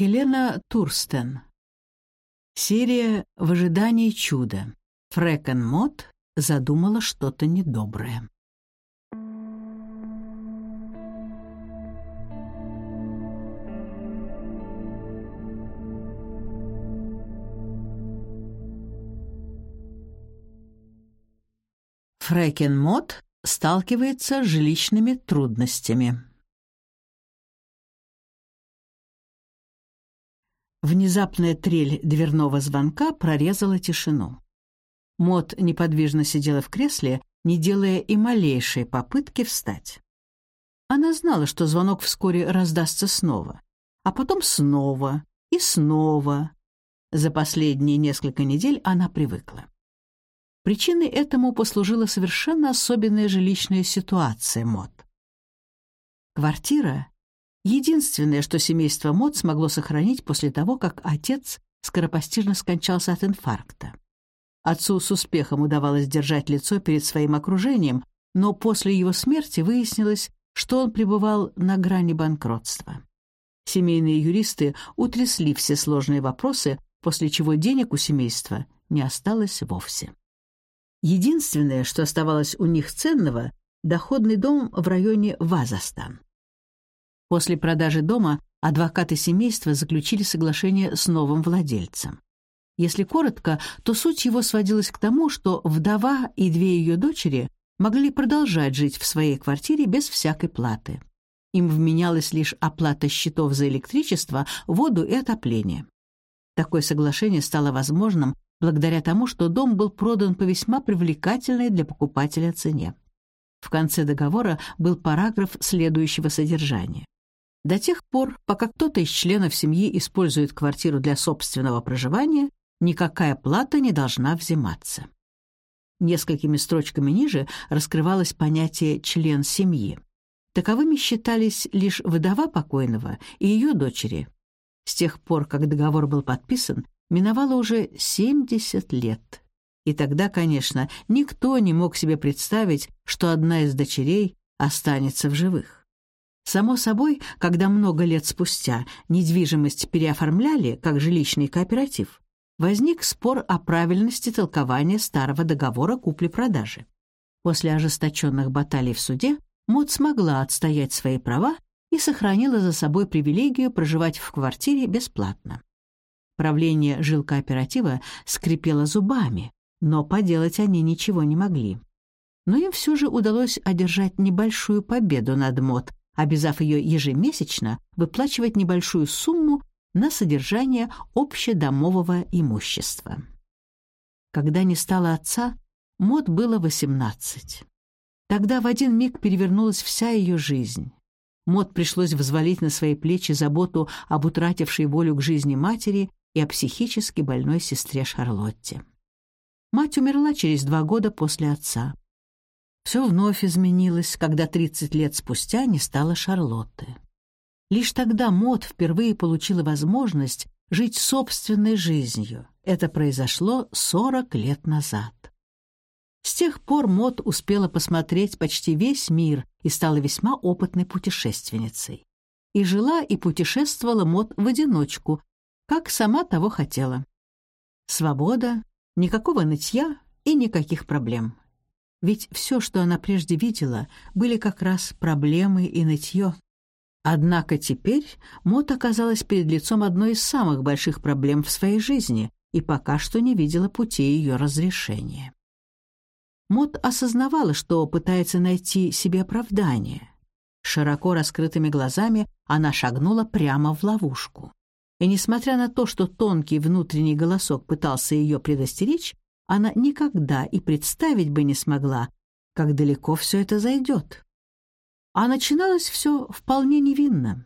Хелена Турстен. Серия «В ожидании чуда». Фрэкен Мот задумала что-то недоброе. Фрэкен Мот сталкивается с жилищными трудностями. Внезапная трель дверного звонка прорезала тишину. Мот неподвижно сидела в кресле, не делая и малейшей попытки встать. Она знала, что звонок вскоре раздастся снова, а потом снова и снова. За последние несколько недель она привыкла. Причиной этому послужила совершенно особенная жилищная ситуация Мот. Квартира Единственное, что семейство Мод смогло сохранить после того, как отец скоропостижно скончался от инфаркта. Отцу с успехом удавалось держать лицо перед своим окружением, но после его смерти выяснилось, что он пребывал на грани банкротства. Семейные юристы утрясли все сложные вопросы, после чего денег у семейства не осталось вовсе. Единственное, что оставалось у них ценного — доходный дом в районе Вазастан. После продажи дома адвокаты семейства заключили соглашение с новым владельцем. Если коротко, то суть его сводилась к тому, что вдова и две ее дочери могли продолжать жить в своей квартире без всякой платы. Им вменялась лишь оплата счетов за электричество, воду и отопление. Такое соглашение стало возможным благодаря тому, что дом был продан по весьма привлекательной для покупателя цене. В конце договора был параграф следующего содержания. До тех пор, пока кто-то из членов семьи использует квартиру для собственного проживания, никакая плата не должна взиматься. Несколькими строчками ниже раскрывалось понятие «член семьи». Таковыми считались лишь вдова покойного и ее дочери. С тех пор, как договор был подписан, миновало уже 70 лет. И тогда, конечно, никто не мог себе представить, что одна из дочерей останется в живых. Само собой, когда много лет спустя недвижимость переоформляли как жилищный кооператив, возник спор о правильности толкования старого договора купли-продажи. После ожесточенных баталий в суде Мод смогла отстоять свои права и сохранила за собой привилегию проживать в квартире бесплатно. Правление жилкооператива скрипело зубами, но поделать они ничего не могли. Но им все же удалось одержать небольшую победу над Мод, обязав ее ежемесячно выплачивать небольшую сумму на содержание общедомового имущества. Когда не стало отца, Мод было 18. Тогда в один миг перевернулась вся ее жизнь. Мод пришлось взвалить на свои плечи заботу об утратившей волю к жизни матери и о психически больной сестре Шарлотте. Мать умерла через два года после отца. Все вновь изменилось, когда 30 лет спустя не стало Шарлотты. Лишь тогда Мод впервые получила возможность жить собственной жизнью. Это произошло 40 лет назад. С тех пор Мод успела посмотреть почти весь мир и стала весьма опытной путешественницей. И жила и путешествовала Мод в одиночку, как сама того хотела. Свобода, никакого нытья и никаких проблем. Ведь все, что она прежде видела, были как раз проблемы и нытье. Однако теперь Мот оказалась перед лицом одной из самых больших проблем в своей жизни и пока что не видела пути ее разрешения. Мот осознавала, что пытается найти себе оправдание. Широко раскрытыми глазами она шагнула прямо в ловушку. И несмотря на то, что тонкий внутренний голосок пытался ее предостеречь, она никогда и представить бы не смогла, как далеко все это зайдет. А начиналось все вполне невинно.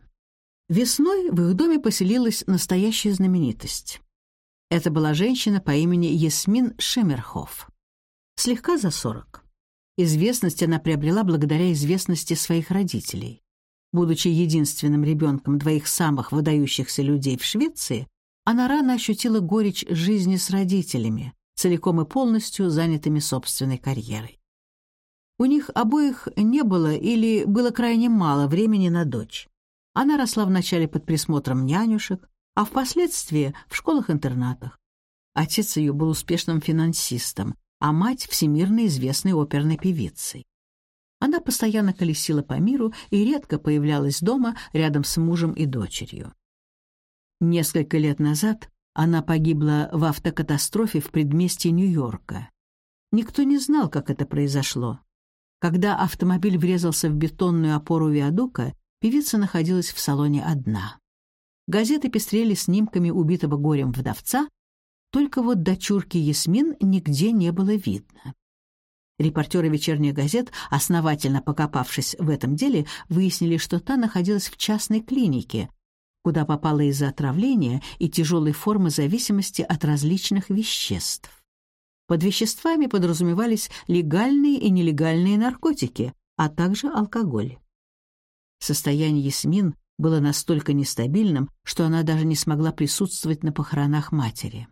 Весной в их доме поселилась настоящая знаменитость. Это была женщина по имени Ясмин Шемерхоф. Слегка за сорок. Известность она приобрела благодаря известности своих родителей. Будучи единственным ребенком двоих самых выдающихся людей в Швеции, она рано ощутила горечь жизни с родителями, целиком и полностью занятыми собственной карьерой. У них обоих не было или было крайне мало времени на дочь. Она росла вначале под присмотром нянюшек, а впоследствии в школах-интернатах. Отец ее был успешным финансистом, а мать — всемирно известной оперной певицей. Она постоянно колесила по миру и редко появлялась дома рядом с мужем и дочерью. Несколько лет назад она погибла в автокатастрофе в предместье Нью-Йорка. Никто не знал, как это произошло. Когда автомобиль врезался в бетонную опору виадука, певица находилась в салоне одна. Газеты пестрели снимками убитого горем вдовца, только вот дочурки Ясмин нигде не было видно. Репортеры вечерних газет, основательно покопавшись в этом деле, выяснили, что та находилась в частной клинике, куда попала из-за отравления и тяжелой формы зависимости от различных веществ. Под веществами подразумевались легальные и нелегальные наркотики, а также алкоголь. Состояние Ясмин было настолько нестабильным, что она даже не смогла присутствовать на похоронах матери.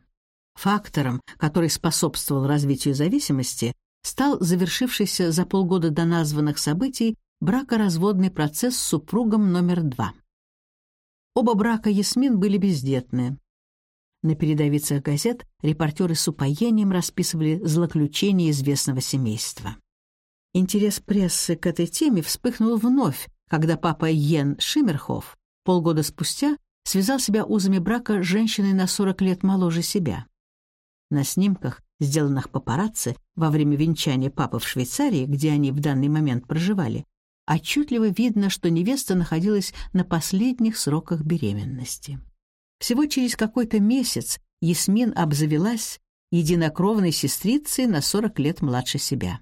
Фактором, который способствовал развитию зависимости, стал завершившийся за полгода до названных событий бракоразводный процесс с супругом номер два. Оба брака Ясмин были бездетны. На передовицах газет репортеры с упоением расписывали злоключения известного семейства. Интерес прессы к этой теме вспыхнул вновь, когда папа Йен Шиммерхоф полгода спустя связал себя узами брака с женщиной на 40 лет моложе себя. На снимках, сделанных папарацци во время венчания папы в Швейцарии, где они в данный момент проживали, отчетливо видно, что невеста находилась на последних сроках беременности. Всего через какой-то месяц Ясмин обзавелась единокровной сестрицей на 40 лет младше себя.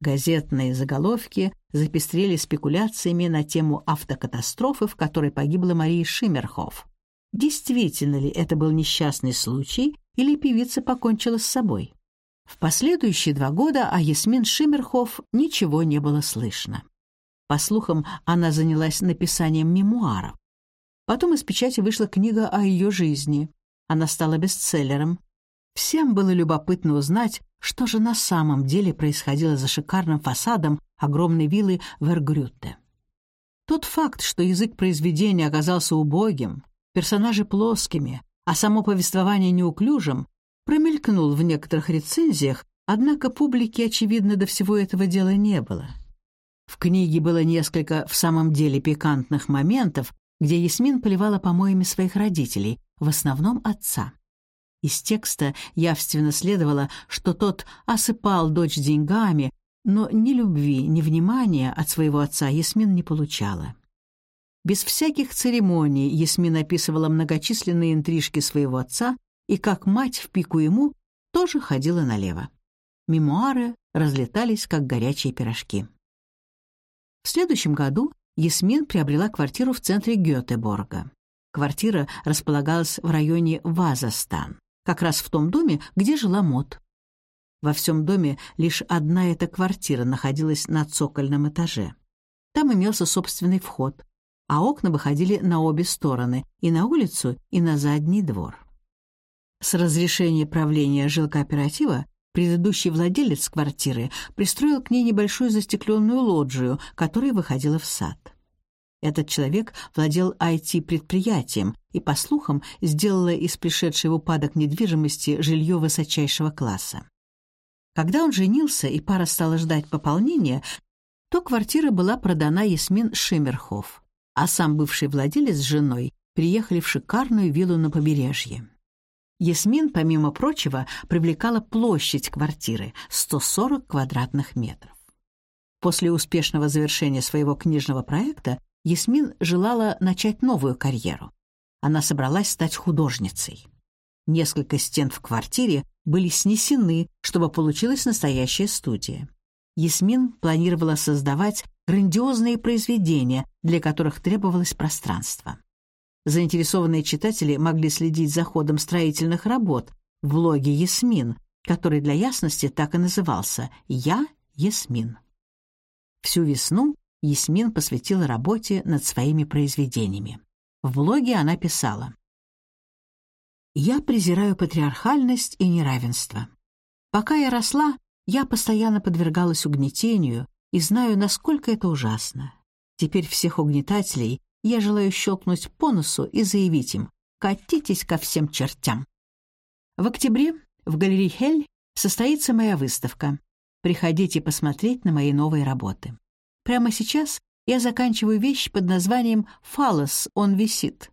Газетные заголовки запестрели спекуляциями на тему автокатастрофы, в которой погибла Мария Шиммерхоф. Действительно ли это был несчастный случай, или певица покончила с собой? В последующие два года о Ясмин Шиммерхоф ничего не было слышно. По слухам, она занялась написанием мемуаров. Потом из печати вышла книга о ее жизни. Она стала бестселлером. Всем было любопытно узнать, что же на самом деле происходило за шикарным фасадом огромной виллы в Эргрюте. Тот факт, что язык произведения оказался убогим, персонажи плоскими, а само повествование неуклюжим, промелькнул в некоторых рецензиях, однако публике, очевидно, до всего этого дела не было. В книге было несколько в самом деле пикантных моментов, где Ясмин поливала помоями своих родителей, в основном отца. Из текста явственно следовало, что тот осыпал дочь деньгами, но ни любви, ни внимания от своего отца Ясмин не получала. Без всяких церемоний Ясмин описывала многочисленные интрижки своего отца и, как мать в пику ему, тоже ходила налево. Мемуары разлетались, как горячие пирожки. В следующем году Ясмин приобрела квартиру в центре Гётеборга. Квартира располагалась в районе Вазастан, как раз в том доме, где жила Мот. Во всем доме лишь одна эта квартира находилась на цокольном этаже. Там имелся собственный вход, а окна выходили на обе стороны, и на улицу, и на задний двор. С разрешения правления жилкооператива Предыдущий владелец квартиры пристроил к ней небольшую застекленную лоджию, которая выходила в сад. Этот человек владел IT-предприятием и, по слухам, сделала из пришедшей в упадок недвижимости жилье высочайшего класса. Когда он женился и пара стала ждать пополнения, то квартира была продана Ясмин Шиммерхоф, а сам бывший владелец с женой приехали в шикарную виллу на побережье. Ясмин, помимо прочего, привлекала площадь квартиры — 140 квадратных метров. После успешного завершения своего книжного проекта Ясмин желала начать новую карьеру. Она собралась стать художницей. Несколько стен в квартире были снесены, чтобы получилась настоящая студия. Ясмин планировала создавать грандиозные произведения, для которых требовалось пространство. Заинтересованные читатели могли следить за ходом строительных работ в блоге «Ясмин», который для ясности так и назывался «Я Ясмин». Всю весну Ясмин посвятила работе над своими произведениями. В блоге она писала «Я презираю патриархальность и неравенство. Пока я росла, я постоянно подвергалась угнетению и знаю, насколько это ужасно. Теперь всех угнетателей я желаю щелкнуть по носу и заявить им катитесь ко всем чертям. В октябре в галерее Хель состоится моя выставка. Приходите посмотреть на мои новые работы. Прямо сейчас я заканчиваю вещь под названием «Фалос, он висит».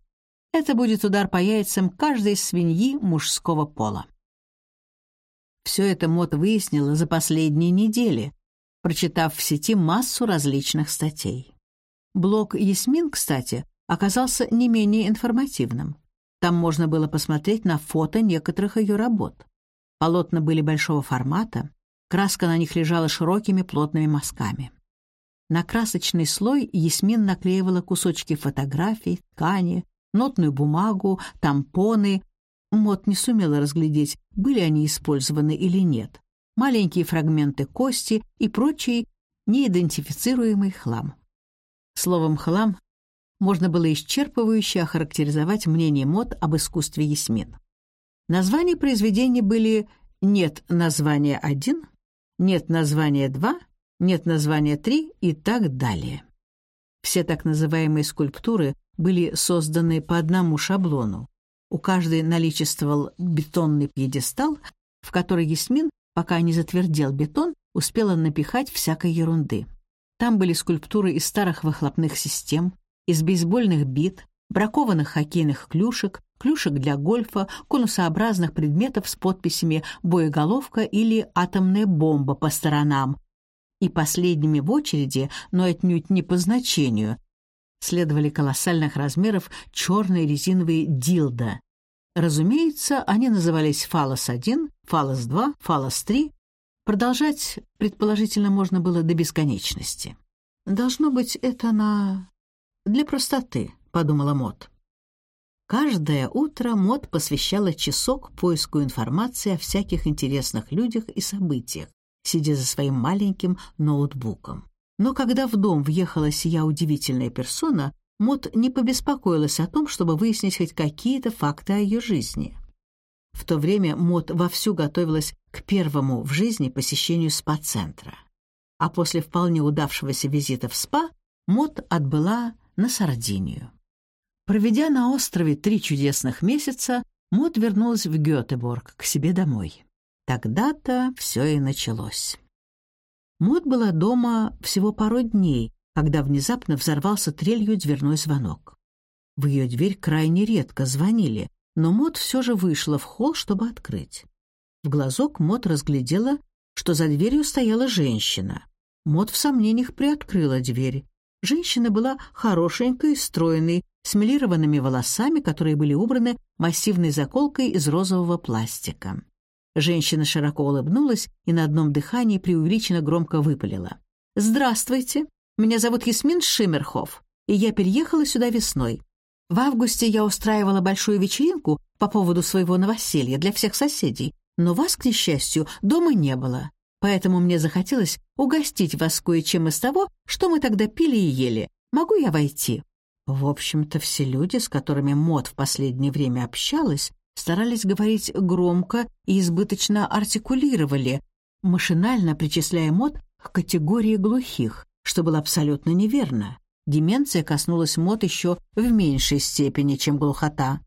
Это будет удар по яйцам каждой свиньи мужского пола. Все это Мот выяснила за последние недели, прочитав в сети массу различных статей. Блог «Ясмин», кстати, оказался не менее информативным. Там можно было посмотреть на фото некоторых ее работ. Полотна были большого формата, краска на них лежала широкими плотными мазками. На красочный слой Ясмин наклеивала кусочки фотографий, ткани, нотную бумагу, тампоны. Мот не сумела разглядеть, были они использованы или нет. Маленькие фрагменты кости и прочий неидентифицируемый хлам. Словом «хлам» можно было исчерпывающе охарактеризовать мнение Мот об искусстве Ясмин. Названия произведений были «Нет названия один», «Нет названия два», «Нет названия три» и так далее. Все так называемые скульптуры были созданы по одному шаблону. У каждой наличествовал бетонный пьедестал, в который Ясмин, пока не затвердел бетон, успела напихать всякой ерунды. Там были скульптуры из старых выхлопных систем, из бейсбольных бит, бракованных хоккейных клюшек, клюшек для гольфа, конусообразных предметов с подписями «боеголовка» или «атомная бомба» по сторонам. И последними в очереди, но отнюдь не по значению, следовали колоссальных размеров черные резиновые дилда. Разумеется, они назывались «Фалос-1», «Фалос-2», «Фалос-3». Продолжать, предположительно, можно было до бесконечности. «Должно быть, это на... для простоты», — подумала Мот. Каждое утро Мот посвящала часок поиску информации о всяких интересных людях и событиях, сидя за своим маленьким ноутбуком. Но когда в дом въехала сия удивительная персона, Мот не побеспокоилась о том, чтобы выяснить хоть какие-то факты о ее жизни. В то время Мот вовсю готовилась к первому в жизни посещению спа-центра. А после вполне удавшегося визита в спа Мот отбыла на Сардинию. Проведя на острове три чудесных месяца, Мот вернулась в Гётеборг, к себе домой. Тогда-то все и началось. Мот была дома всего пару дней, когда внезапно взорвался трелью дверной звонок. В ее дверь крайне редко звонили, но Мот все же вышла в холл, чтобы открыть. В глазок Мот разглядела, что за дверью стояла женщина. Мот в сомнениях приоткрыла дверь. Женщина была хорошенькой, стройной, с милированными волосами, которые были убраны массивной заколкой из розового пластика. Женщина широко улыбнулась и на одном дыхании преувеличенно громко выпалила. «Здравствуйте, меня зовут Ясмин Шиммерхоф, и я переехала сюда весной. В августе я устраивала большую вечеринку по поводу своего новоселья для всех соседей, но вас, к несчастью, дома не было. Поэтому мне захотелось угостить вас кое-чем из того, что мы тогда пили и ели. Могу я войти?» В общем-то, все люди, с которыми Мод в последнее время общалась, старались говорить громко и избыточно артикулировали, машинально причисляя мод к категории глухих, что было абсолютно неверно. Деменция коснулась мод еще в меньшей степени, чем глухота.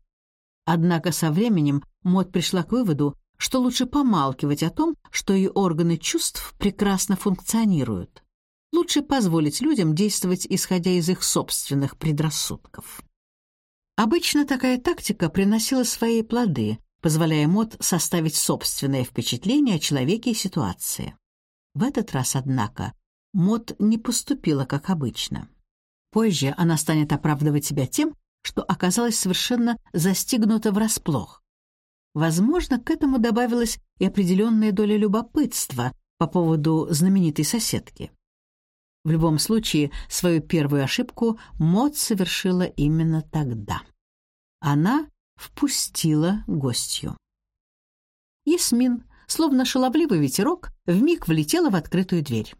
Однако со временем мод пришла к выводу, что лучше помалкивать о том, что ее органы чувств прекрасно функционируют. Лучше позволить людям действовать, исходя из их собственных предрассудков. Обычно такая тактика приносила свои плоды, позволяя Мод составить собственное впечатление о человеке и ситуации. В этот раз, однако, Мод не поступила как обычно. Позже она станет оправдывать себя тем, что оказалась совершенно застигнута врасплох. Возможно, к этому добавилась и определенная доля любопытства по поводу знаменитой соседки. В любом случае, свою первую ошибку Мод совершила именно тогда. Она впустила гостью. Ясмин, словно шаловливый ветерок, вмиг влетела в открытую дверь.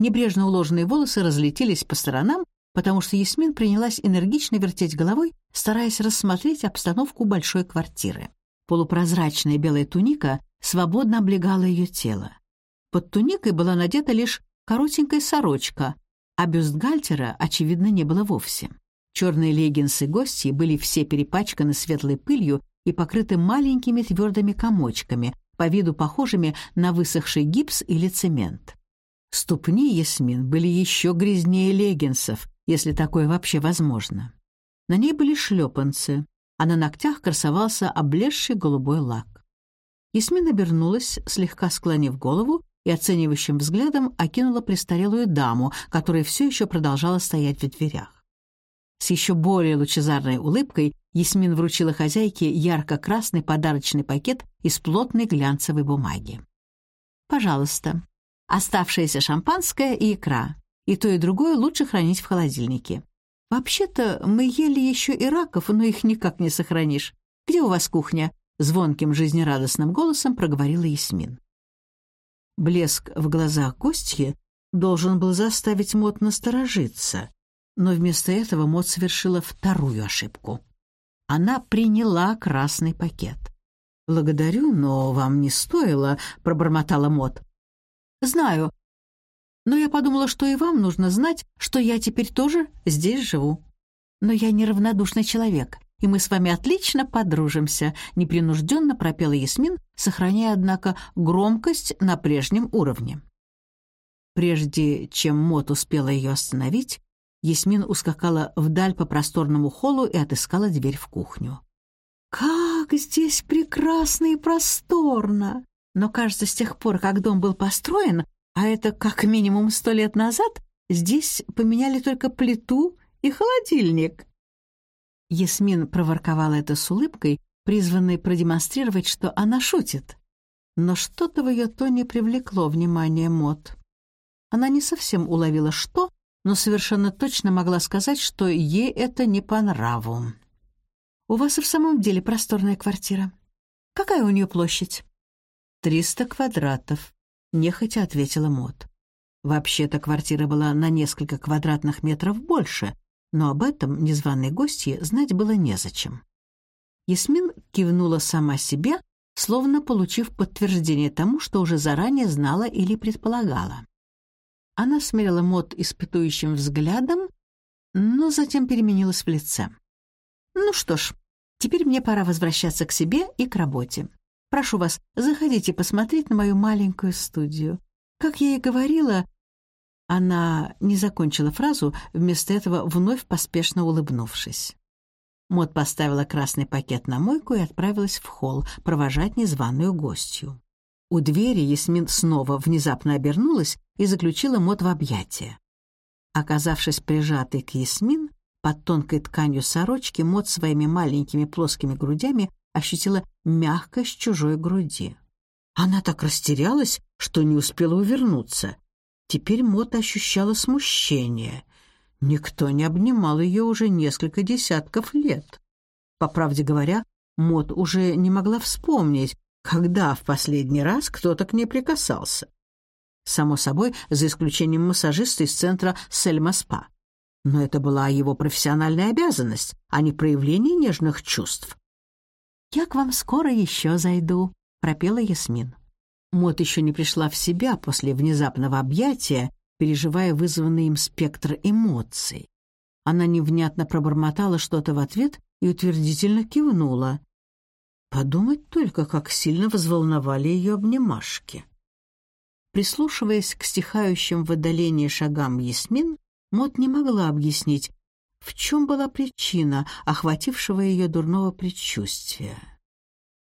Небрежно уложенные волосы разлетелись по сторонам, потому что Ясмин принялась энергично вертеть головой, стараясь рассмотреть обстановку большой квартиры. Полупрозрачная белая туника свободно облегала ее тело. Под туникой была надета лишь коротенькая сорочка, а бюстгальтера, очевидно, не было вовсе. Черные леггинсы гостей были все перепачканы светлой пылью и покрыты маленькими твердыми комочками, по виду похожими на высохший гипс или цемент. Ступни Ясмин были еще грязнее леггинсов, если такое вообще возможно. На ней были шлепанцы, а на ногтях красовался облезший голубой лак. Ясмин обернулась, слегка склонив голову, и оценивающим взглядом окинула престарелую даму, которая все еще продолжала стоять в дверях. С еще более лучезарной улыбкой Ясмин вручила хозяйке ярко-красный подарочный пакет из плотной глянцевой бумаги. «Пожалуйста, оставшееся шампанское и икра. И то, и другое лучше хранить в холодильнике. Вообще-то мы ели еще и раков, но их никак не сохранишь. Где у вас кухня?» Звонким жизнерадостным голосом проговорила Ясмин. Блеск в глазах гостьи должен был заставить Мот насторожиться, но вместо этого Мот совершила вторую ошибку. Она приняла красный пакет. «Благодарю, но вам не стоило», — пробормотала Мот. «Знаю, но я подумала, что и вам нужно знать, что я теперь тоже здесь живу. Но я неравнодушный человек, и мы с вами отлично подружимся», — непринужденно пропела Ясмин, сохраняя, однако, громкость на прежнем уровне. Прежде чем Мот успела ее остановить, Ясмин ускакала вдаль по просторному холлу и отыскала дверь в кухню. «Как здесь прекрасно и просторно!» Но, кажется, с тех пор, как дом был построен, а это как минимум сто лет назад, здесь поменяли только плиту и холодильник. Ясмин проворковала это с улыбкой, призванной продемонстрировать, что она шутит. Но что-то в ее тоне привлекло внимание Мот. Она не совсем уловила что, но совершенно точно могла сказать, что ей это не по нраву. «У вас и в самом деле просторная квартира. Какая у нее площадь?» «Триста квадратов», — нехотя ответила Мот. Вообще-то квартира была на несколько квадратных метров больше, но об этом незваной гостье знать было незачем. Ясмин кивнула сама себе, словно получив подтверждение тому, что уже заранее знала или предполагала. Она смерила Мот испытующим взглядом, но затем переменилась в лице. «Ну что ж, теперь мне пора возвращаться к себе и к работе. Прошу вас, заходите посмотреть на мою маленькую студию. Как я и говорила, она не закончила фразу, вместо этого вновь поспешно улыбнувшись. Мот поставила красный пакет на мойку и отправилась в холл провожать незваную гостью. У двери Ясмин снова внезапно обернулась и заключила Мот в объятия. Оказавшись прижатой к Ясмин, под тонкой тканью сорочки Мот своими маленькими плоскими грудями ощутила мягкость чужой груди. Она так растерялась, что не успела увернуться. Теперь Мот ощущала смущение. Никто не обнимал ее уже несколько десятков лет. По правде говоря, Мот уже не могла вспомнить, когда в последний раз кто-то к ней прикасался. Само собой, за исключением массажиста из центра Сельма-Спа. Но это была его профессиональная обязанность, а не проявление нежных чувств. «Я к вам скоро еще зайду», — пропела Ясмин. Мот еще не пришла в себя после внезапного объятия, переживая вызванный им спектр эмоций. Она невнятно пробормотала что-то в ответ и утвердительно кивнула. Подумать только, как сильно взволновали ее обнимашки. Прислушиваясь к стихающим в отдалении шагам Ясмин, Мот не могла объяснить, в чем была причина охватившего ее дурного предчувствия.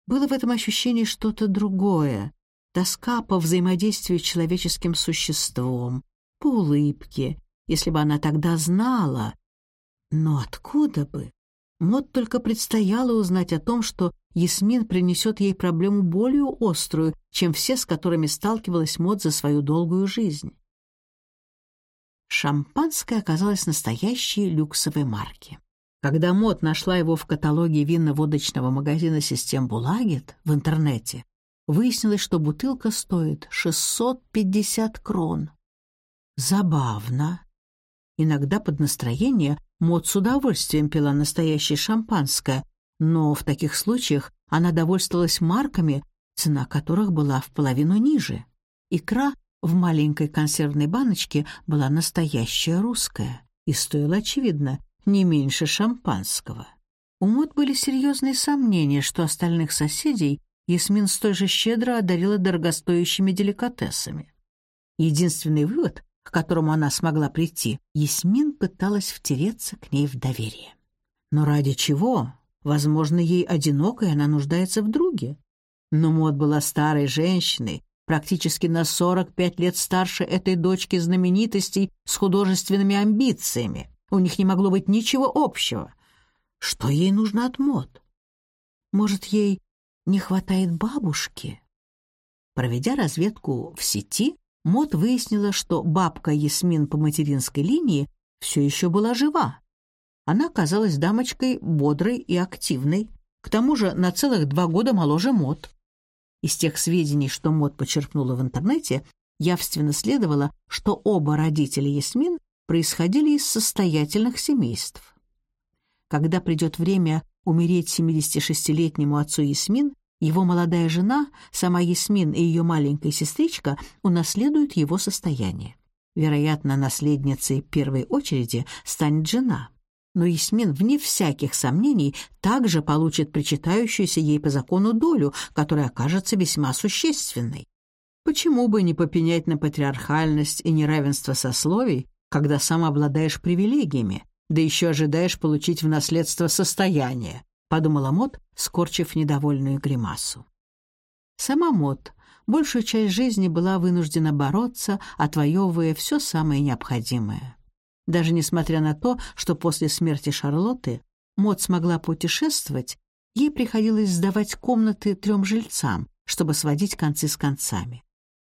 Было в этом ощущении что-то другое, тоска по взаимодействию с человеческим существом, по улыбке, если бы она тогда знала. Но откуда бы? Мод только предстояло узнать о том, что Ясмин принесет ей проблему более острую, чем все, с которыми сталкивалась Мод за свою долгую жизнь. Шампанское оказалось настоящей люксовой марки. Когда Мод нашла его в каталоге винно-водочного магазина систем Булагет в интернете, выяснилось, что бутылка стоит 650 крон. Забавно. Иногда под настроение Мод с удовольствием пила настоящее шампанское, но в таких случаях она довольствовалась марками, цена которых была в половину ниже. Икра в маленькой консервной баночке была настоящая русская и стоила, очевидно, не меньше шампанского. У Мот были серьезные сомнения, что остальных соседей Ясмин столь же щедро одарила дорогостоящими деликатесами. Единственный вывод, к которому она смогла прийти, Ясмин пыталась втереться к ней в доверие. Но ради чего? Возможно, ей одиноко, и она нуждается в друге. Но Мот была старой женщиной, практически на 45 лет старше этой дочки знаменитостей с художественными амбициями. У них не могло быть ничего общего. Что ей нужно от Мот? Может, ей не хватает бабушки? Проведя разведку в сети, Мот выяснила, что бабка Ясмин по материнской линии все еще была жива. Она казалась дамочкой бодрой и активной, к тому же на целых два года моложе Мот. Из тех сведений, что Мот почерпнула в интернете, явственно следовало, что оба родителя Ясмин происходили из состоятельных семейств. Когда придет время умереть 76-летнему отцу Ясмин, его молодая жена, сама Ясмин и ее маленькая сестричка унаследуют его состояние. Вероятно, наследницей первой очереди станет жена. Но Ясмин, вне всяких сомнений, также получит причитающуюся ей по закону долю, которая окажется весьма существенной. Почему бы не попенять на патриархальность и неравенство сословий, когда сам обладаешь привилегиями, да еще ожидаешь получить в наследство состояние, подумала Мот, скорчив недовольную гримасу. Сама Мот большую часть жизни была вынуждена бороться, отвоевывая все самое необходимое. Даже несмотря на то, что после смерти Шарлотты Мот смогла путешествовать, ей приходилось сдавать комнаты трем жильцам, чтобы сводить концы с концами.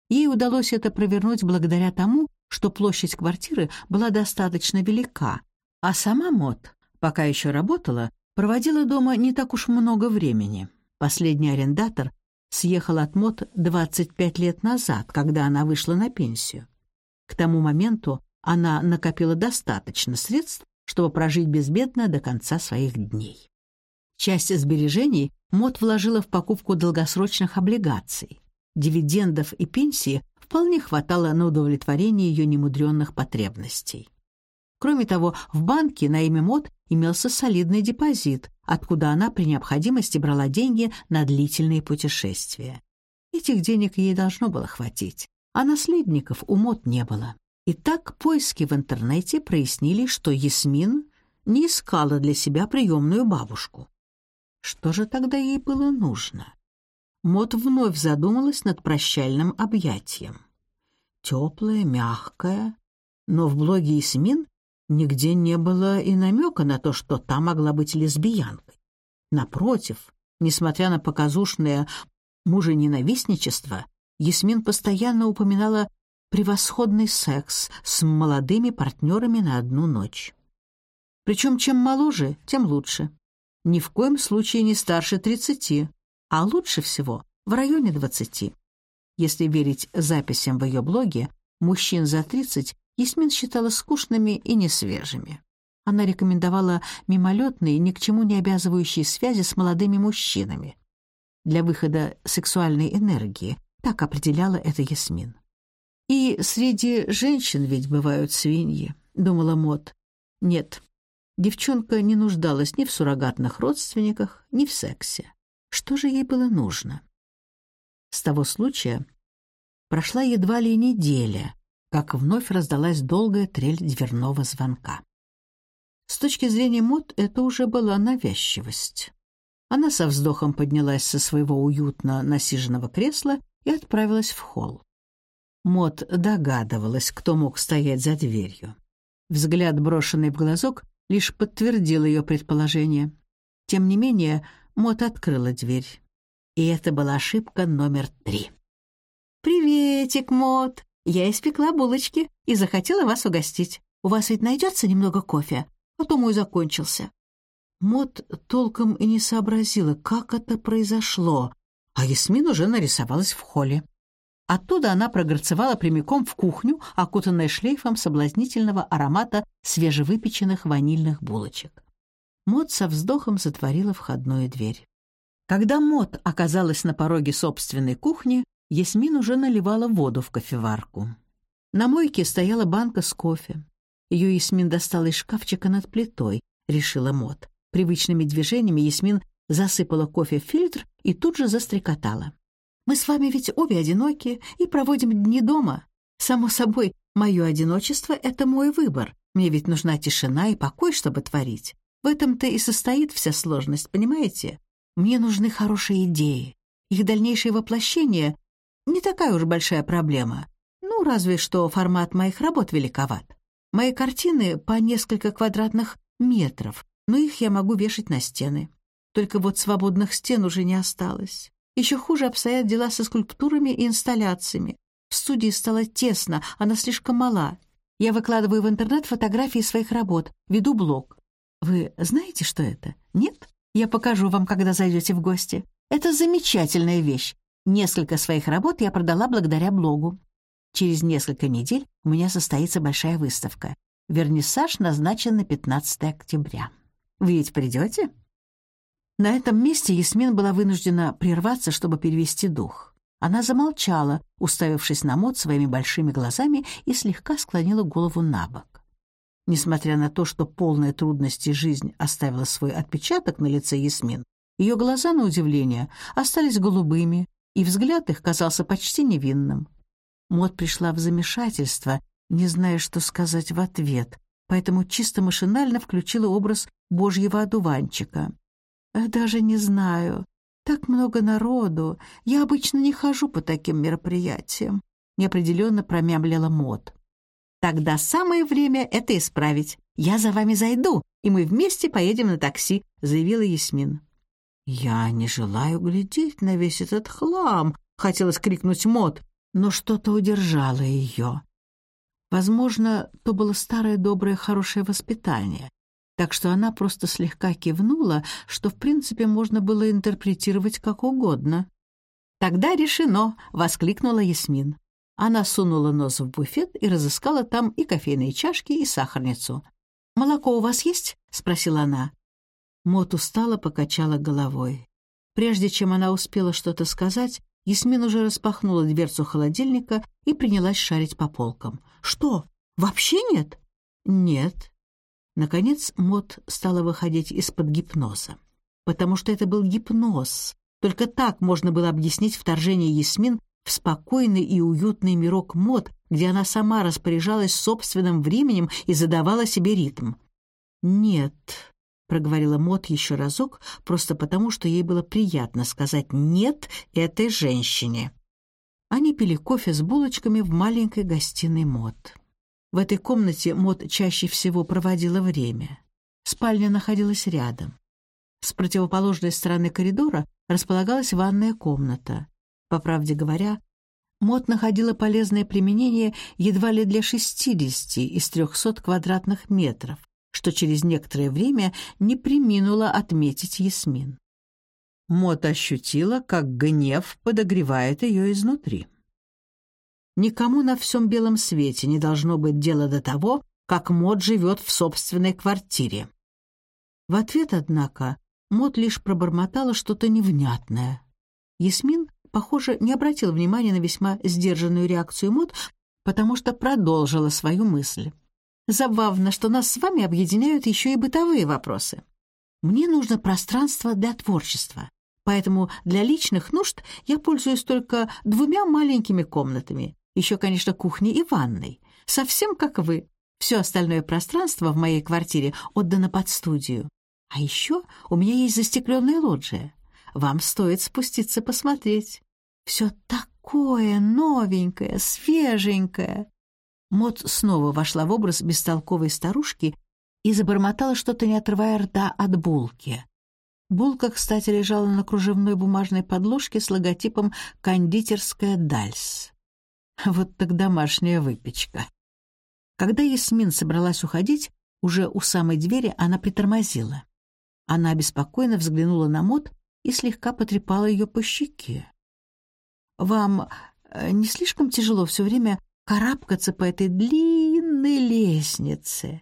Ей удалось это провернуть благодаря тому, что площадь квартиры была достаточно велика, а сама Мот, пока еще работала, Проводила дома не так уж много времени. Последний арендатор съехал от МОД 25 лет назад, когда она вышла на пенсию. К тому моменту она накопила достаточно средств, чтобы прожить безбедно до конца своих дней. Часть сбережений МОД вложила в покупку долгосрочных облигаций. Дивидендов и пенсии вполне хватало на удовлетворение ее немудренных потребностей. Кроме того, в банке на имя Мод имелся солидный депозит, откуда она при необходимости брала деньги на длительные путешествия. Этих денег ей должно было хватить, а наследников у Мод не было. Итак, поиски в интернете прояснили, что Ясмин не искала для себя приемную бабушку. Что же тогда ей было нужно? Мод вновь задумалась над прощальным объятием. Теплое, мягкое, но в блоге Ясмин Нигде не было и намека на то, что та могла быть лесбиянкой. Напротив, несмотря на показушное мужененавистничество, Ясмин постоянно упоминала превосходный секс с молодыми партнерами на одну ночь. Причем чем моложе, тем лучше. Ни в коем случае не старше тридцати, а лучше всего в районе двадцати. Если верить записям в ее блоге, мужчин за тридцать Ясмин считала скучными и несвежими. Она рекомендовала мимолетные, ни к чему не обязывающие связи с молодыми мужчинами. Для выхода сексуальной энергии, так определяла это Ясмин. «И среди женщин ведь бывают свиньи», — думала Мот. «Нет, девчонка не нуждалась ни в суррогатных родственниках, ни в сексе. Что же ей было нужно?» С того случая прошла едва ли неделя, как вновь раздалась долгая трель дверного звонка. С точки зрения Мот это уже была навязчивость. Она со вздохом поднялась со своего уютно насиженного кресла и отправилась в холл. Мот догадывалась, кто мог стоять за дверью. Взгляд, брошенный в глазок, лишь подтвердил ее предположение. Тем не менее, Мот открыла дверь. И это была ошибка номер три. «Приветик, Мот!» Я испекла булочки и захотела вас угостить. У вас ведь найдется немного кофе, а то мой закончился». Мот толком и не сообразила, как это произошло, а Ясмин уже нарисовалась в холле. Оттуда она прогорцевала прямиком в кухню, окутанная шлейфом соблазнительного аромата свежевыпеченных ванильных булочек. Мот со вздохом затворила входную дверь. Когда Мот оказалась на пороге собственной кухни, Ясмин уже наливала воду в кофеварку. На мойке стояла банка с кофе. Ее Ясмин достала из шкафчика над плитой, решила Мот. Привычными движениями Ясмин засыпала кофе в фильтр и тут же застрекотала. «Мы с вами ведь обе одиноки и проводим дни дома. Само собой, мое одиночество — это мой выбор. Мне ведь нужна тишина и покой, чтобы творить. В этом-то и состоит вся сложность, понимаете? Мне нужны хорошие идеи. Их дальнейшее воплощение — не такая уж большая проблема. Ну, разве что формат моих работ великоват. Мои картины по несколько квадратных метров, но их я могу вешать на стены. Только вот свободных стен уже не осталось. Еще хуже обстоят дела со скульптурами и инсталляциями. В студии стало тесно, она слишком мала. Я выкладываю в интернет фотографии своих работ, веду блог. Вы знаете, что это? Нет? Я покажу вам, когда зайдете в гости. Это замечательная вещь. Несколько своих работ я продала благодаря блогу. Через несколько недель у меня состоится большая выставка. Вернисаж назначен на 15 октября. Вы ведь придете? На этом месте Ясмин была вынуждена прерваться, чтобы перевести дух. Она замолчала, уставившись на мод своими большими глазами и слегка склонила голову на бок. Несмотря на то, что полная трудности жизнь оставила свой отпечаток на лице Ясмин, ее глаза, на удивление, остались голубыми, и взгляд их казался почти невинным. Мот пришла в замешательство, не зная, что сказать в ответ, поэтому чисто машинально включила образ божьего одуванчика. «Э, «Даже не знаю. Так много народу. Я обычно не хожу по таким мероприятиям», — неопределенно промямлила Мот. «Тогда самое время это исправить. Я за вами зайду, и мы вместе поедем на такси», — заявила Ясмин. «Я не желаю глядеть на весь этот хлам», — хотелось крикнуть Мот, но что-то удержало ее. Возможно, то было старое доброе хорошее воспитание, так что она просто слегка кивнула, что в принципе можно было интерпретировать как угодно. «Тогда решено!» — воскликнула Ясмин. Она сунула нос в буфет и разыскала там и кофейные чашки, и сахарницу. «Молоко у вас есть?» — спросила она. Мот устало покачала головой. Прежде чем она успела что-то сказать, Ясмин уже распахнула дверцу холодильника и принялась шарить по полкам. «Что, вообще нет?» «Нет». Наконец Мот стала выходить из-под гипноза. Потому что это был гипноз. Только так можно было объяснить вторжение Ясмин в спокойный и уютный мирок Мот, где она сама распоряжалась собственным временем и задавала себе ритм. «Нет», — проговорила Мот еще разок, просто потому, что ей было приятно сказать «нет» этой женщине. Они пили кофе с булочками в маленькой гостиной Мот. В этой комнате Мот чаще всего проводила время. Спальня находилась рядом. С противоположной стороны коридора располагалась ванная комната. По правде говоря, Мот находила полезное применение едва ли для 60 из 300 квадратных метров, что через некоторое время не приминула отметить Ясмин. Мот ощутила, как гнев подогревает ее изнутри. Никому на всем белом свете не должно быть дела до того, как Мот живет в собственной квартире. В ответ, однако, Мот лишь пробормотала что-то невнятное. Ясмин, похоже, не обратил внимания на весьма сдержанную реакцию Мот, потому что продолжила свою мысль. Забавно, что нас с вами объединяют еще и бытовые вопросы. Мне нужно пространство для творчества, поэтому для личных нужд я пользуюсь только двумя маленькими комнатами, еще, конечно, кухней и ванной, совсем как вы. Все остальное пространство в моей квартире отдано под студию. А еще у меня есть застекленная лоджия. Вам стоит спуститься посмотреть. Все такое новенькое, свеженькое. Мот снова вошла в образ бестолковой старушки и забормотала что-то, не отрывая рта от булки. Булка, кстати, лежала на кружевной бумажной подложке с логотипом «Кондитерская Дальс». Вот так домашняя выпечка. Когда Ясмин собралась уходить, уже у самой двери она притормозила. Она беспокойно взглянула на Мот и слегка потрепала ее по щеке. «Вам э, не слишком тяжело все время карабкаться по этой длинной лестнице.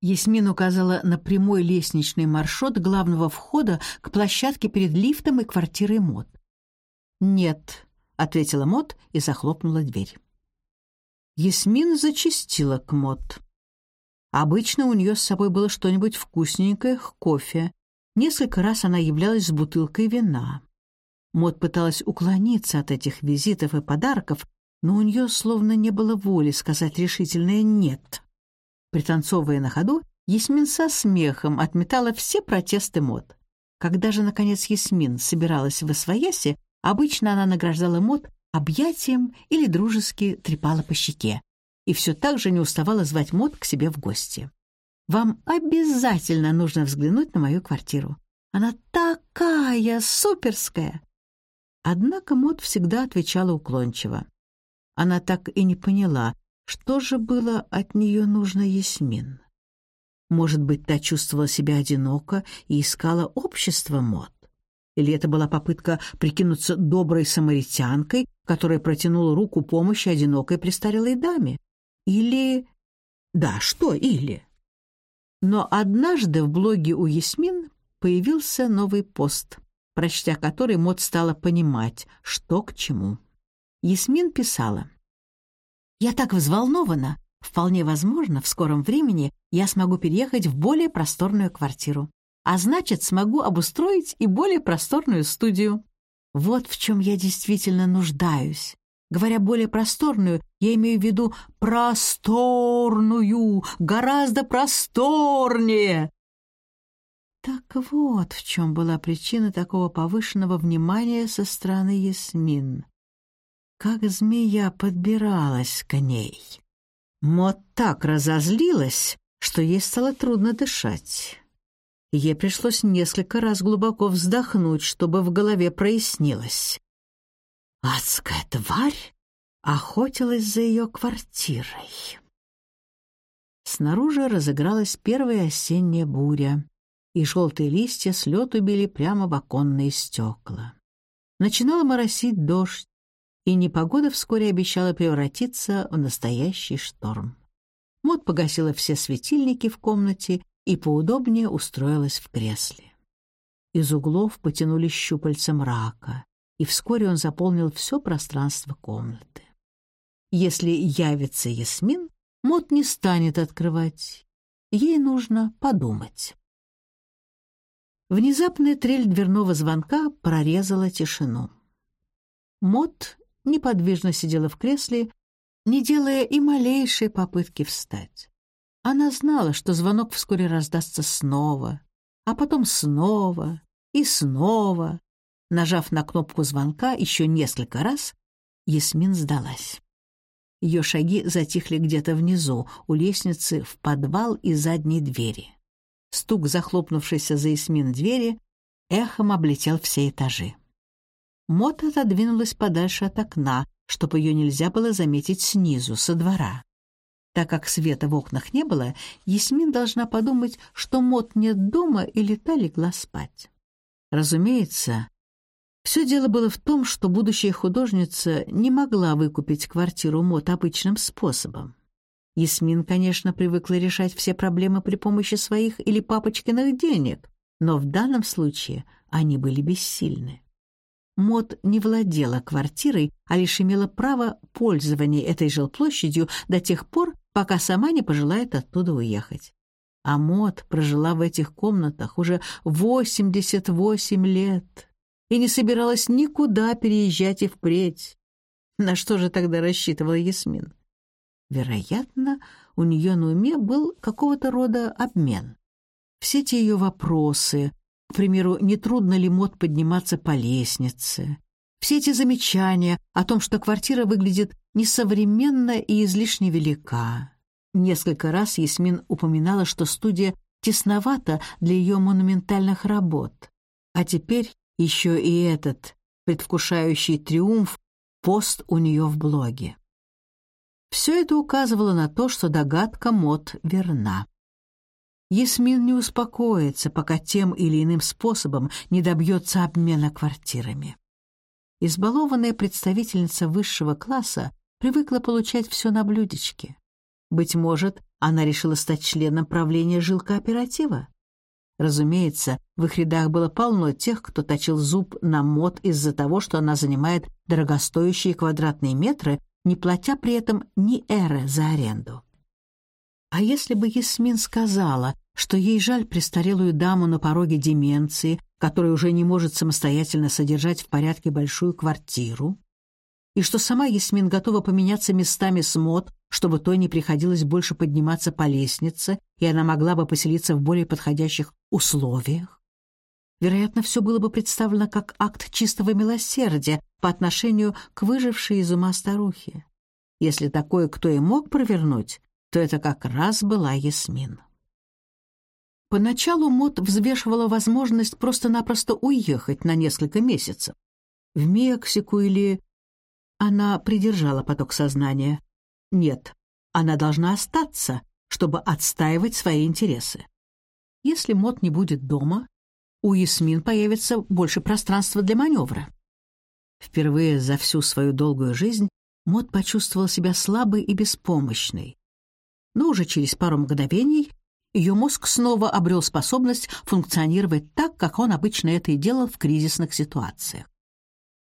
Ясмин указала на прямой лестничный маршрут главного входа к площадке перед лифтом и квартирой Мот. «Нет», — ответила Мот и захлопнула дверь. Ясмин зачастила к Мот. Обычно у нее с собой было что-нибудь вкусненькое кофе. Несколько раз она являлась с бутылкой вина. Мод пыталась уклониться от этих визитов и подарков, но у нее словно не было воли сказать решительное «нет». Пританцовывая на ходу, Ясмин со смехом отметала все протесты Мод. Когда же, наконец, Ясмин собиралась восвояси, обычно она награждала Мод объятием или дружески трепала по щеке. И все так же не уставала звать Мод к себе в гости. «Вам обязательно нужно взглянуть на мою квартиру. Она такая суперская!» Однако Мод всегда отвечала уклончиво. Она так и не поняла, что же было от нее нужно Ясмин. Может быть, та чувствовала себя одиноко и искала общество Мод? Или это была попытка прикинуться доброй самаритянкой, которая протянула руку помощи одинокой престарелой даме? Или... Да, что или? Но однажды в блоге у Ясмин появился новый пост — прочтя который Мот стала понимать, что к чему. Ясмин писала. «Я так взволнована. Вполне возможно, в скором времени я смогу переехать в более просторную квартиру. А значит, смогу обустроить и более просторную студию. Вот в чем я действительно нуждаюсь. Говоря более просторную, я имею в виду просторную, гораздо просторнее, так вот в чем была причина такого повышенного внимания со стороны Ясмин. Как змея подбиралась к ней. Мот так разозлилась, что ей стало трудно дышать. Ей пришлось несколько раз глубоко вздохнуть, чтобы в голове прояснилось. Адская тварь охотилась за ее квартирой. Снаружи разыгралась первая осенняя буря и желтые листья с лету били прямо в оконные стекла. Начинало моросить дождь, и непогода вскоре обещала превратиться в настоящий шторм. Мот погасила все светильники в комнате и поудобнее устроилась в кресле. Из углов потянулись щупальца мрака, и вскоре он заполнил все пространство комнаты. Если явится Ясмин, Мот не станет открывать. Ей нужно подумать. Внезапная трель дверного звонка прорезала тишину. Мот неподвижно сидела в кресле, не делая и малейшей попытки встать. Она знала, что звонок вскоре раздастся снова, а потом снова и снова. Нажав на кнопку звонка еще несколько раз, Ясмин сдалась. Ее шаги затихли где-то внизу, у лестницы, в подвал и задней двери. Стук захлопнувшейся за Ясмин двери эхом облетел все этажи. Мот отодвинулась подальше от окна, чтобы ее нельзя было заметить снизу, со двора. Так как света в окнах не было, Ясмин должна подумать, что Мот нет дома или та легла спать. Разумеется, все дело было в том, что будущая художница не могла выкупить квартиру Мот обычным способом. Ясмин, конечно, привыкла решать все проблемы при помощи своих или папочкиных денег, но в данном случае они были бессильны. Мод не владела квартирой, а лишь имела право пользования этой жилплощадью до тех пор, пока сама не пожелает оттуда уехать. А Мод прожила в этих комнатах уже 88 лет и не собиралась никуда переезжать и впредь. На что же тогда рассчитывала Ясмин? Вероятно, у нее на уме был какого-то рода обмен. Все эти ее вопросы, к примеру, не трудно ли Мот подниматься по лестнице, все эти замечания о том, что квартира выглядит несовременно и излишне велика. Несколько раз Ясмин упоминала, что студия тесновата для ее монументальных работ. А теперь еще и этот предвкушающий триумф пост у нее в блоге. Все это указывало на то, что догадка Мот верна. Ясмин не успокоится, пока тем или иным способом не добьется обмена квартирами. Избалованная представительница высшего класса привыкла получать все на блюдечке. Быть может, она решила стать членом правления жилкооператива. Разумеется, в их рядах было полно тех, кто точил зуб на мод из-за того, что она занимает дорогостоящие квадратные метры не платя при этом ни эры за аренду. А если бы Ясмин сказала, что ей жаль престарелую даму на пороге деменции, которая уже не может самостоятельно содержать в порядке большую квартиру, и что сама Ясмин готова поменяться местами с Мод, чтобы той не приходилось больше подниматься по лестнице, и она могла бы поселиться в более подходящих условиях? Вероятно, все было бы представлено как акт чистого милосердия по отношению к выжившей из ума старухе. Если такое кто и мог провернуть, то это как раз была Ясмин. Поначалу Мот взвешивала возможность просто-напросто уехать на несколько месяцев. В Мексику или... Она придержала поток сознания. Нет, она должна остаться, чтобы отстаивать свои интересы. Если Мот не будет дома, у Ясмин появится больше пространства для маневра. Впервые за всю свою долгую жизнь Мот почувствовала себя слабой и беспомощной но уже через пару мгновений ее мозг снова обрел способность функционировать так, как он обычно это и делал в кризисных ситуациях.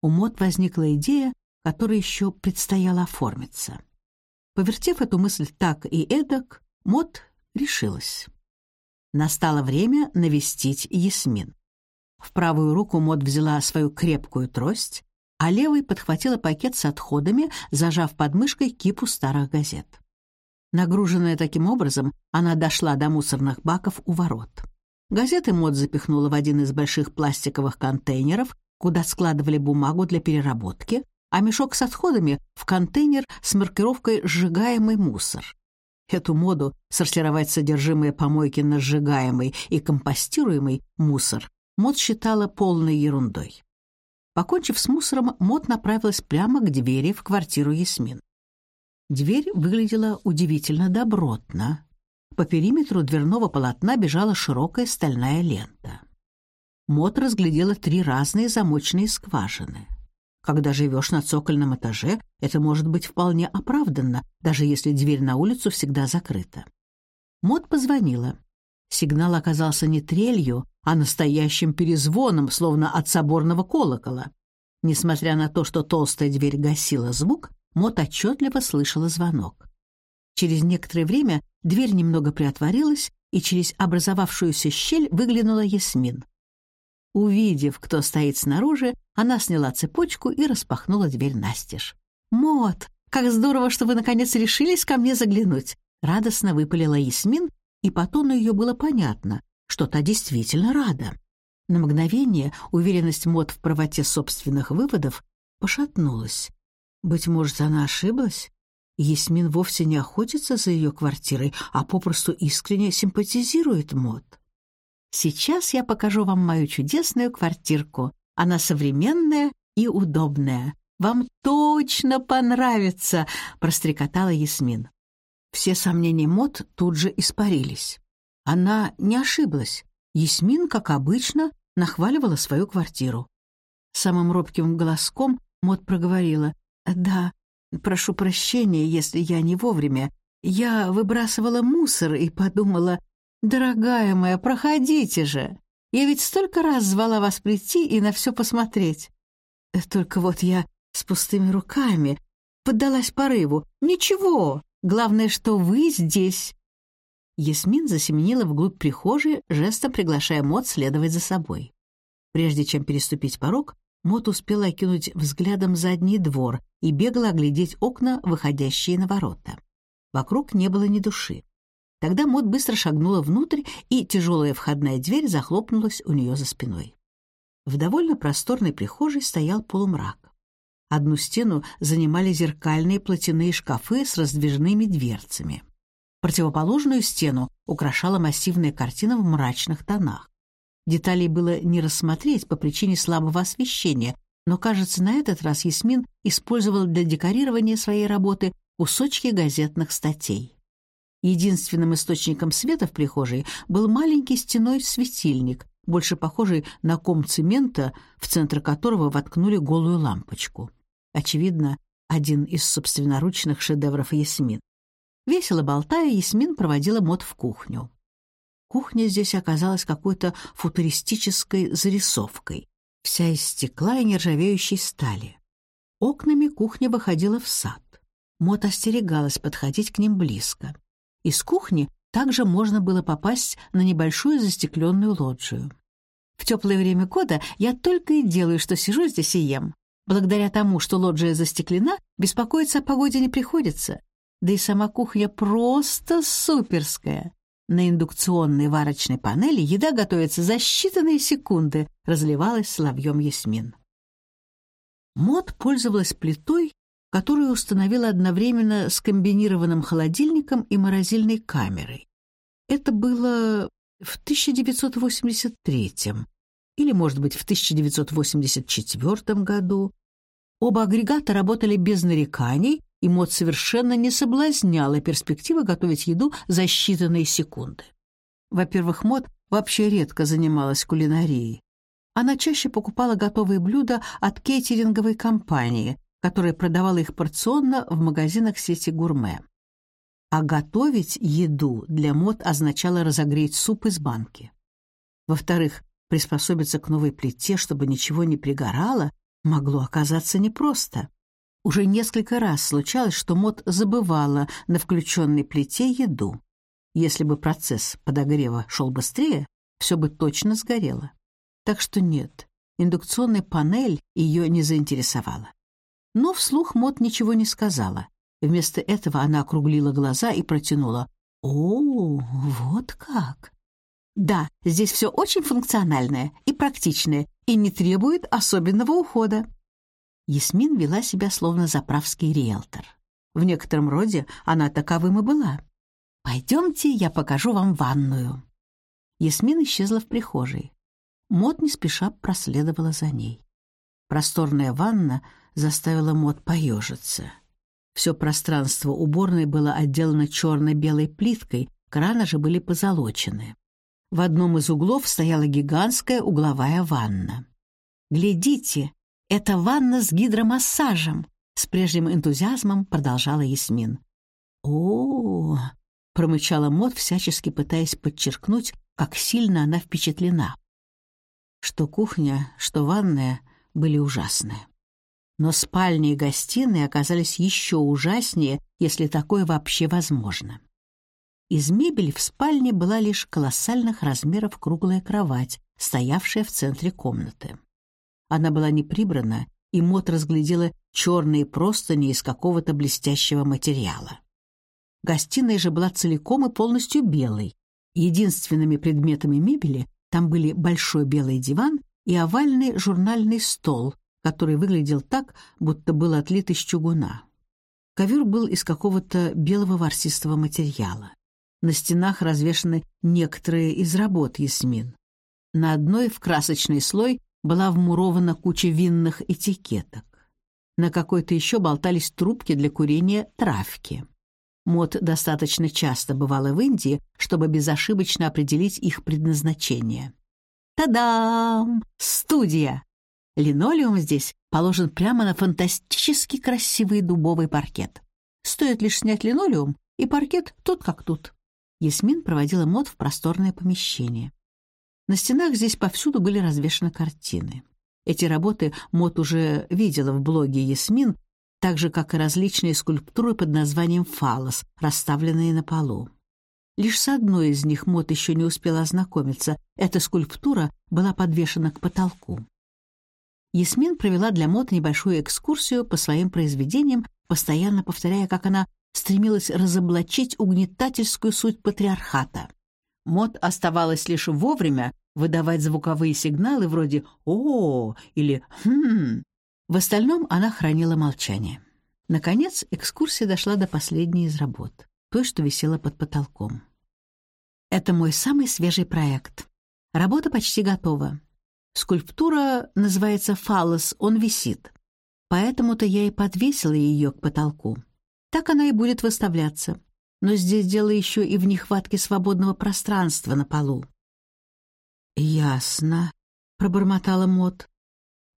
У Мот возникла идея, которая еще предстояло оформиться. Повертев эту мысль так и эдак, Мот решилась. Настало время навестить Ясмин. В правую руку Мот взяла свою крепкую трость, а левой подхватила пакет с отходами, зажав под мышкой кипу старых газет. Нагруженная таким образом, она дошла до мусорных баков у ворот. Газеты Мод запихнула в один из больших пластиковых контейнеров, куда складывали бумагу для переработки, а мешок с отходами — в контейнер с маркировкой «сжигаемый мусор». Эту моду сортировать содержимое помойки на сжигаемый и компостируемый мусор Мод считала полной ерундой. Покончив с мусором, Мод направилась прямо к двери в квартиру Ясмин. Дверь выглядела удивительно добротно. По периметру дверного полотна бежала широкая стальная лента. Мот разглядела три разные замочные скважины. Когда живешь на цокольном этаже, это может быть вполне оправданно, даже если дверь на улицу всегда закрыта. Мот позвонила. Сигнал оказался не трелью, а настоящим перезвоном, словно от соборного колокола. Несмотря на то, что толстая дверь гасила звук, Мот отчетливо слышала звонок. Через некоторое время дверь немного приотворилась, и через образовавшуюся щель выглянула Ясмин. Увидев, кто стоит снаружи, она сняла цепочку и распахнула дверь настежь. «Мот, как здорово, что вы наконец решились ко мне заглянуть!» Радостно выпалила Ясмин, и по тону ее было понятно, что та действительно рада. На мгновение уверенность Мот в правоте собственных выводов пошатнулась. Быть может, она ошиблась? Ясмин вовсе не охотится за ее квартирой, а попросту искренне симпатизирует Мод. Сейчас я покажу вам мою чудесную квартирку. Она современная и удобная. Вам точно понравится, прострекотала Ясмин. Все сомнения Мод тут же испарились. Она не ошиблась. Ясмин, как обычно, нахваливала свою квартиру. Самым робким голоском Мод проговорила: «Да, прошу прощения, если я не вовремя. Я выбрасывала мусор и подумала, дорогая моя, проходите же. Я ведь столько раз звала вас прийти и на все посмотреть. Только вот я с пустыми руками поддалась порыву. Ничего, главное, что вы здесь». Ясмин засеменила вглубь прихожей, жестом приглашая Мот следовать за собой. Прежде чем переступить порог, Мот успела окинуть взглядом задний двор и бегала оглядеть окна, выходящие на ворота. Вокруг не было ни души. Тогда Мот быстро шагнула внутрь, и тяжелая входная дверь захлопнулась у нее за спиной. В довольно просторной прихожей стоял полумрак. Одну стену занимали зеркальные платяные шкафы с раздвижными дверцами. Противоположную стену украшала массивная картина в мрачных тонах. Деталей было не рассмотреть по причине слабого освещения, но, кажется, на этот раз Ясмин использовал для декорирования своей работы кусочки газетных статей. Единственным источником света в прихожей был маленький стеной светильник, больше похожий на ком цемента, в центр которого воткнули голую лампочку. Очевидно, один из собственноручных шедевров Ясмин. Весело болтая, Ясмин проводила мод в кухню. Кухня здесь оказалась какой-то футуристической зарисовкой, вся из стекла и нержавеющей стали. Окнами кухня выходила в сад. Мот остерегалась подходить к ним близко. Из кухни также можно было попасть на небольшую застекленную лоджию. В теплое время года я только и делаю, что сижу здесь и ем. Благодаря тому, что лоджия застеклена, беспокоиться о погоде не приходится. Да и сама кухня просто суперская. На индукционной варочной панели еда готовится за считанные секунды, разливалась соловьем Ясмин. Мод пользовалась плитой, которую установила одновременно с комбинированным холодильником и морозильной камерой. Это было в 1983 или, может быть, в 1984 году. Оба агрегата работали без нареканий, и Мод совершенно не соблазняла перспектива готовить еду за считанные секунды. Во-первых, Мод вообще редко занималась кулинарией. Она чаще покупала готовые блюда от кейтеринговой компании, которая продавала их порционно в магазинах сети «Гурме». А готовить еду для Мод означало разогреть суп из банки. Во-вторых, приспособиться к новой плите, чтобы ничего не пригорало, могло оказаться непросто. Уже несколько раз случалось, что Мот забывала на включенной плите еду. Если бы процесс подогрева шел быстрее, все бы точно сгорело. Так что нет, индукционная панель ее не заинтересовала. Но вслух Мот ничего не сказала. Вместо этого она округлила глаза и протянула. «О, вот как!» «Да, здесь все очень функциональное и практичное, и не требует особенного ухода». Ясмин вела себя словно заправский риэлтор. В некотором роде она таковым и была. «Пойдемте, я покажу вам ванную». Ясмин исчезла в прихожей. Мот не спеша проследовала за ней. Просторная ванна заставила Мот поежиться. Все пространство уборной было отделано черно-белой плиткой, краны же были позолочены. В одном из углов стояла гигантская угловая ванна. «Глядите, это ванна с гидромассажем!» С прежним энтузиазмом продолжала Ясмин. о, промычала Мот, всячески пытаясь подчеркнуть, как сильно она впечатлена. Что кухня, что ванная были ужасны. Но спальни и гостиные оказались еще ужаснее, если такое вообще возможно. Из мебели в спальне была лишь колоссальных размеров круглая кровать, стоявшая в центре комнаты. Она была не прибрана, и Мот разглядела черные простыни из какого-то блестящего материала. Гостиная же была целиком и полностью белой. Единственными предметами мебели там были большой белый диван и овальный журнальный стол, который выглядел так, будто был отлит из чугуна. Ковер был из какого-то белого ворсистого материала. На стенах развешаны некоторые из работ Ясмин. На одной в красочный слой была вмурована куча винных этикеток. На какой-то еще болтались трубки для курения травки. Мод достаточно часто бывала в Индии, чтобы безошибочно определить их предназначение. Та-дам! Студия! Линолеум здесь положен прямо на фантастически красивый дубовый паркет. Стоит лишь снять линолеум, и паркет тут как тут. Ясмин проводила Мод в просторное помещение. На стенах здесь повсюду были развешаны картины. Эти работы Мод уже видела в блоге Ясмин, так же, как и различные скульптуры под названием «фаллос», расставленные на полу. Лишь с одной из них Мод еще не успела ознакомиться. Эта скульптура была подвешена к потолку. Ясмин провела для Мод небольшую экскурсию по своим произведениям, постоянно повторяя, как она стремилась разоблачить угнетательскую суть патриархата. Мод оставалось лишь вовремя выдавать звуковые сигналы вроде «О!» или «Хм!». В остальном она хранила молчание. Наконец, экскурсия дошла до последней из работ, той, что висела под потолком. Это мой самый свежий проект. Работа почти готова. Скульптура называется «Фалос, он висит». Поэтому-то я и подвесила ее к потолку. Так она и будет выставляться. Но здесь дело еще и в нехватке свободного пространства на полу. «Ясно», — пробормотала Мот.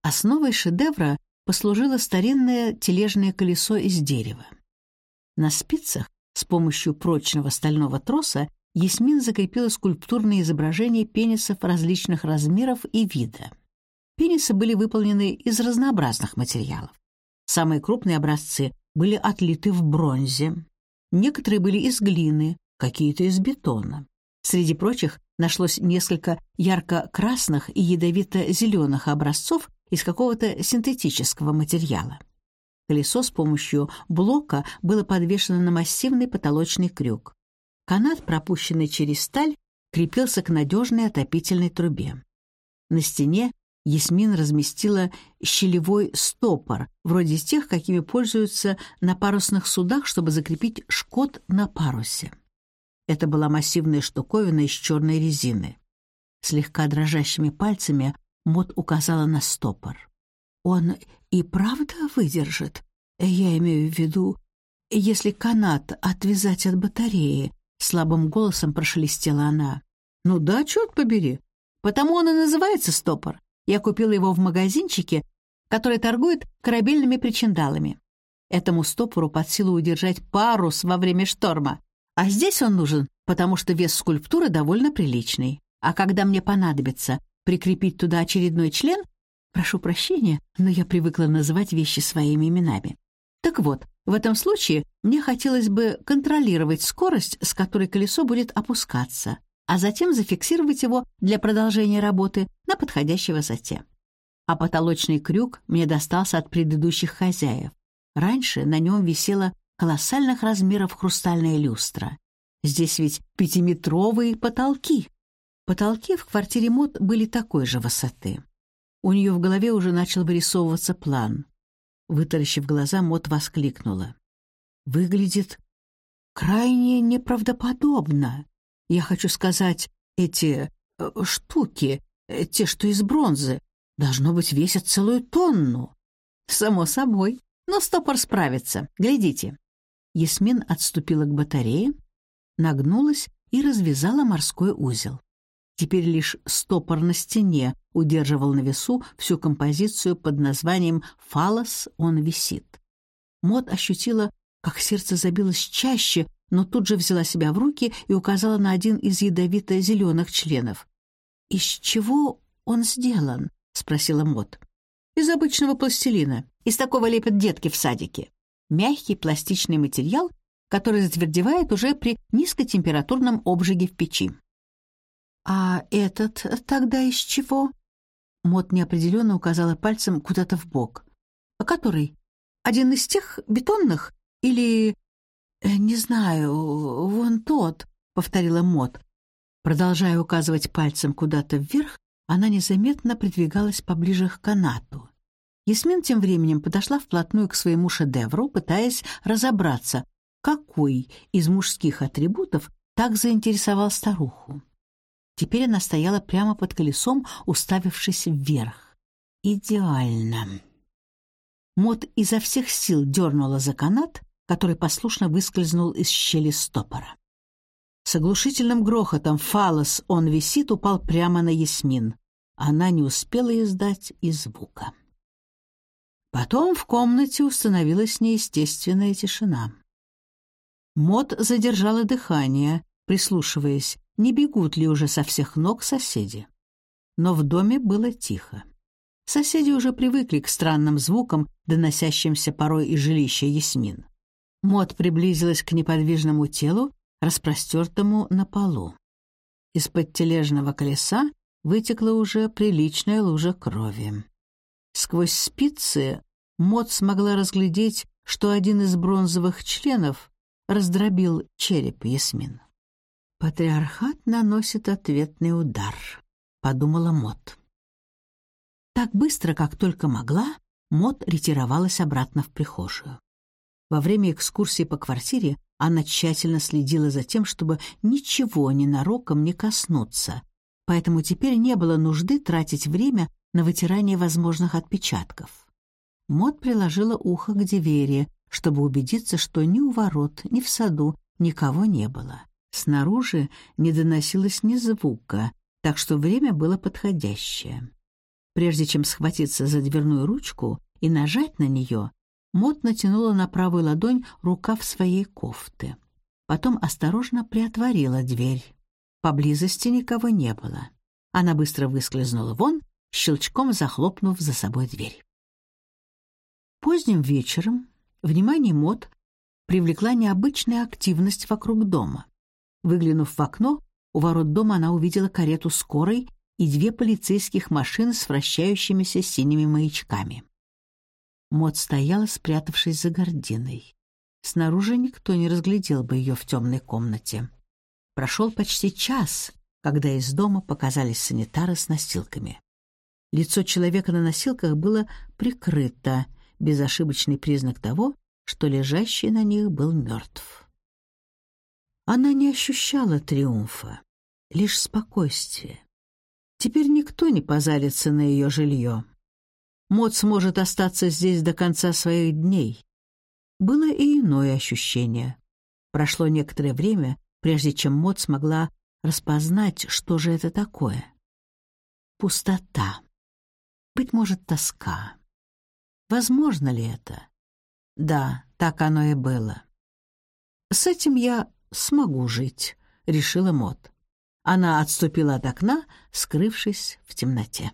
Основой шедевра послужило старинное тележное колесо из дерева. На спицах с помощью прочного стального троса Ясмин закрепила скульптурные изображения пенисов различных размеров и вида. Пенисы были выполнены из разнообразных материалов. Самые крупные образцы были отлиты в бронзе. Некоторые были из глины, какие-то из бетона. Среди прочих нашлось несколько ярко-красных и ядовито-зеленых образцов из какого-то синтетического материала. Колесо с помощью блока было подвешено на массивный потолочный крюк. Канат, пропущенный через сталь, крепился к надежной отопительной трубе. На стене Ясмин разместила щелевой стопор, вроде тех, какими пользуются на парусных судах, чтобы закрепить шкот на парусе. Это была массивная штуковина из черной резины. Слегка дрожащими пальцами Мот указала на стопор. «Он и правда выдержит? Я имею в виду, если канат отвязать от батареи», — слабым голосом прошелестела она. «Ну да, черт побери. Потому он и называется стопор. Я купила его в магазинчике, который торгует корабельными причиндалами. Этому стопору под силу удержать парус во время шторма. А здесь он нужен, потому что вес скульптуры довольно приличный. А когда мне понадобится прикрепить туда очередной член, прошу прощения, но я привыкла называть вещи своими именами. Так вот, в этом случае мне хотелось бы контролировать скорость, с которой колесо будет опускаться, а затем зафиксировать его для продолжения работы на подходящей высоте. А потолочный крюк мне достался от предыдущих хозяев. Раньше на нем висела колоссальных размеров хрустальная люстра. Здесь ведь пятиметровые потолки. Потолки в квартире Мот были такой же высоты. У нее в голове уже начал вырисовываться план. Вытаращив глаза, Мот воскликнула. «Выглядит крайне неправдоподобно. Я хочу сказать, эти э, штуки, э, те, что из бронзы, должно быть, весят целую тонну. Само собой. Но стопор справится. Глядите. Ясмин отступила к батарее, нагнулась и развязала морской узел. Теперь лишь стопор на стене удерживал на весу всю композицию под названием «Фалос он висит». Мод ощутила, как сердце забилось чаще, но тут же взяла себя в руки и указала на один из ядовито-зеленых членов. «Из чего он сделан?» — спросила Мот. «Из обычного пластилина. Из такого лепят детки в садике. Мягкий пластичный материал, который затвердевает уже при низкотемпературном обжиге в печи». «А этот тогда из чего?» Мот неопределенно указала пальцем куда-то в бок. «А который? Один из тех бетонных? Или «Э, «Не знаю, вон тот», — повторила Мот. Продолжая указывать пальцем куда-то вверх, она незаметно придвигалась поближе к канату. Ясмин тем временем подошла вплотную к своему шедевру, пытаясь разобраться, какой из мужских атрибутов так заинтересовал старуху. Теперь она стояла прямо под колесом, уставившись вверх. «Идеально!» Мот изо всех сил дернула за канат, который послушно выскользнул из щели стопора. С оглушительным грохотом фалос «Он висит» упал прямо на Ясмин. Она не успела издать и звука. Потом в комнате установилась неестественная тишина. Мот задержала дыхание, прислушиваясь, не бегут ли уже со всех ног соседи. Но в доме было тихо. Соседи уже привыкли к странным звукам, доносящимся порой из жилища Ясмин. Мот приблизилась к неподвижному телу, распростертому на полу. Из-под тележного колеса вытекла уже приличная лужа крови. Сквозь спицы Мот смогла разглядеть, что один из бронзовых членов раздробил череп Ясмин. «Патриархат наносит ответный удар», — подумала Мот. Так быстро, как только могла, Мот ретировалась обратно в прихожую. Во время экскурсии по квартире она тщательно следила за тем, чтобы ничего ненароком не коснуться, поэтому теперь не было нужды тратить время на вытирание возможных отпечатков. Мот приложила ухо к двери, чтобы убедиться, что ни у ворот, ни в саду никого не было. Снаружи не доносилось ни звука, так что время было подходящее. Прежде чем схватиться за дверную ручку и нажать на нее, Мот натянула на правую ладонь рукав своей кофты. Потом осторожно приотворила дверь. Поблизости никого не было. Она быстро выскользнула вон, щелчком захлопнув за собой дверь. Поздним вечером внимание Мот привлекла необычная активность вокруг дома. Выглянув в окно, у ворот дома она увидела карету скорой и две полицейских машины с вращающимися синими маячками. Мот стояла, спрятавшись за гординой. Снаружи никто не разглядел бы ее в темной комнате. Прошел почти час, когда из дома показались санитары с носилками. Лицо человека на носилках было прикрыто, безошибочный признак того, что лежащий на них был мертв. Она не ощущала триумфа, лишь спокойствие. Теперь никто не позарится на ее жилье. Мот сможет остаться здесь до конца своих дней. Было и иное ощущение. Прошло некоторое время, прежде чем Мот смогла распознать, что же это такое. Пустота. Быть может, тоска. Возможно ли это? Да, так оно и было. С этим я смогу жить», — решила Мот. Она отступила от окна, скрывшись в темноте.